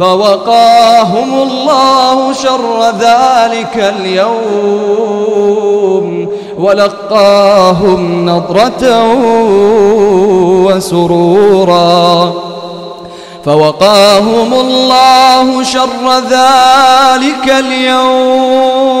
فوقاهم الله شر ذلك اليوم ولقاهم نضرة وسرورا فوقاهم الله شر ذلك اليوم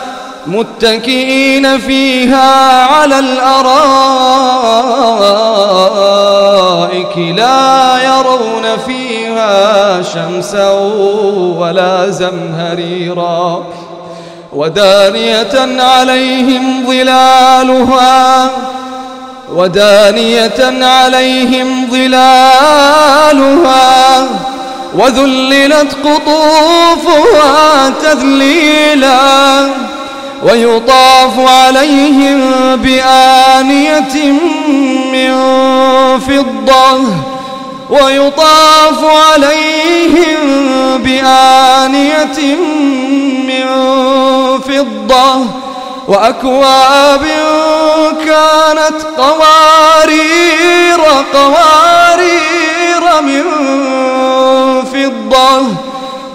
متكئين فيها على الأرائك لا يرون فيها شمسا ولا زمهريرا ودانية عليهم ظلالها ودانية عليهم ظلالها وذللت قطوفها تذليلا ويطاف عليهم بآنية من فضة ويطاف عليهم بآنية من فضة وأكواب كانت قوارير قوارير من فضة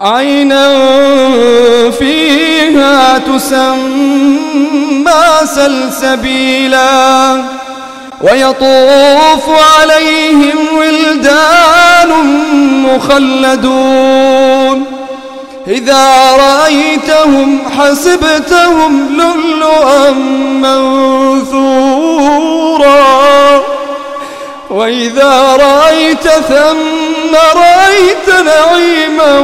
عينا فيها تسمى سلسبيلا ويطوف عليهم ولدان مخلدون. إذا رأيتهم حسبتهم لؤلؤا منثورا. وإذا رأيت ثم رأيت نعيما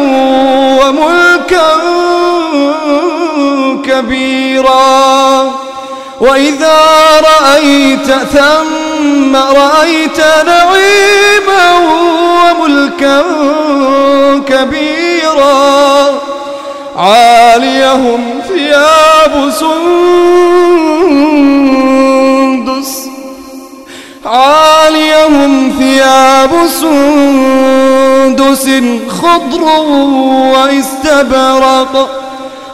وإذا رأيت ثم رأيت نعيما وملكا كبيرا عاليهم ثياب سندس عاليهم ثياب سندس خضر واستبرق.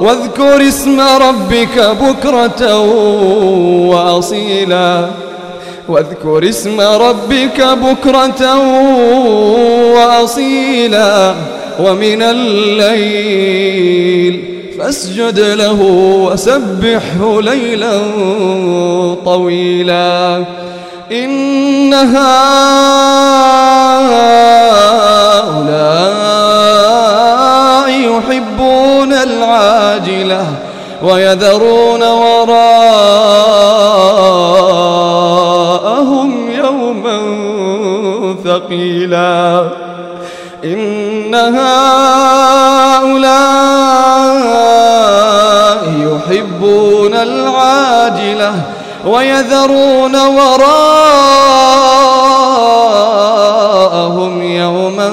واذكر اسم ربك بكرة وأصيلا. واذكر اسم ربك بكرة وأصيلا. ومن الليل فاسجد له وسبحه ليلا طويلا. إن هؤلاء العاجلة ويذرون وراءهم يوما ثقيلا. إن هؤلاء يحبون العاجلة ويذرون وراءهم يوما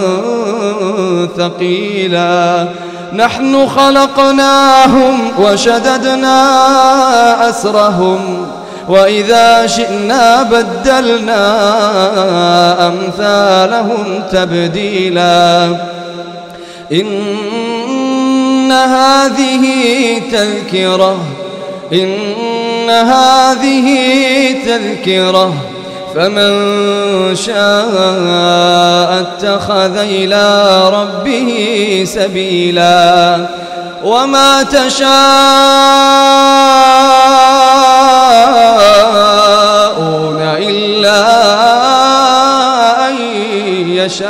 ثقيلا. نحن خلقناهم وشددنا أسرهم وإذا شئنا بدلنا أمثالهم تبديلا. إن هذه تذكرة إن هذه تذكرة. فمن شاء اتخذ إلى ربه سبيلا وما تشاءون إلا أن يشاء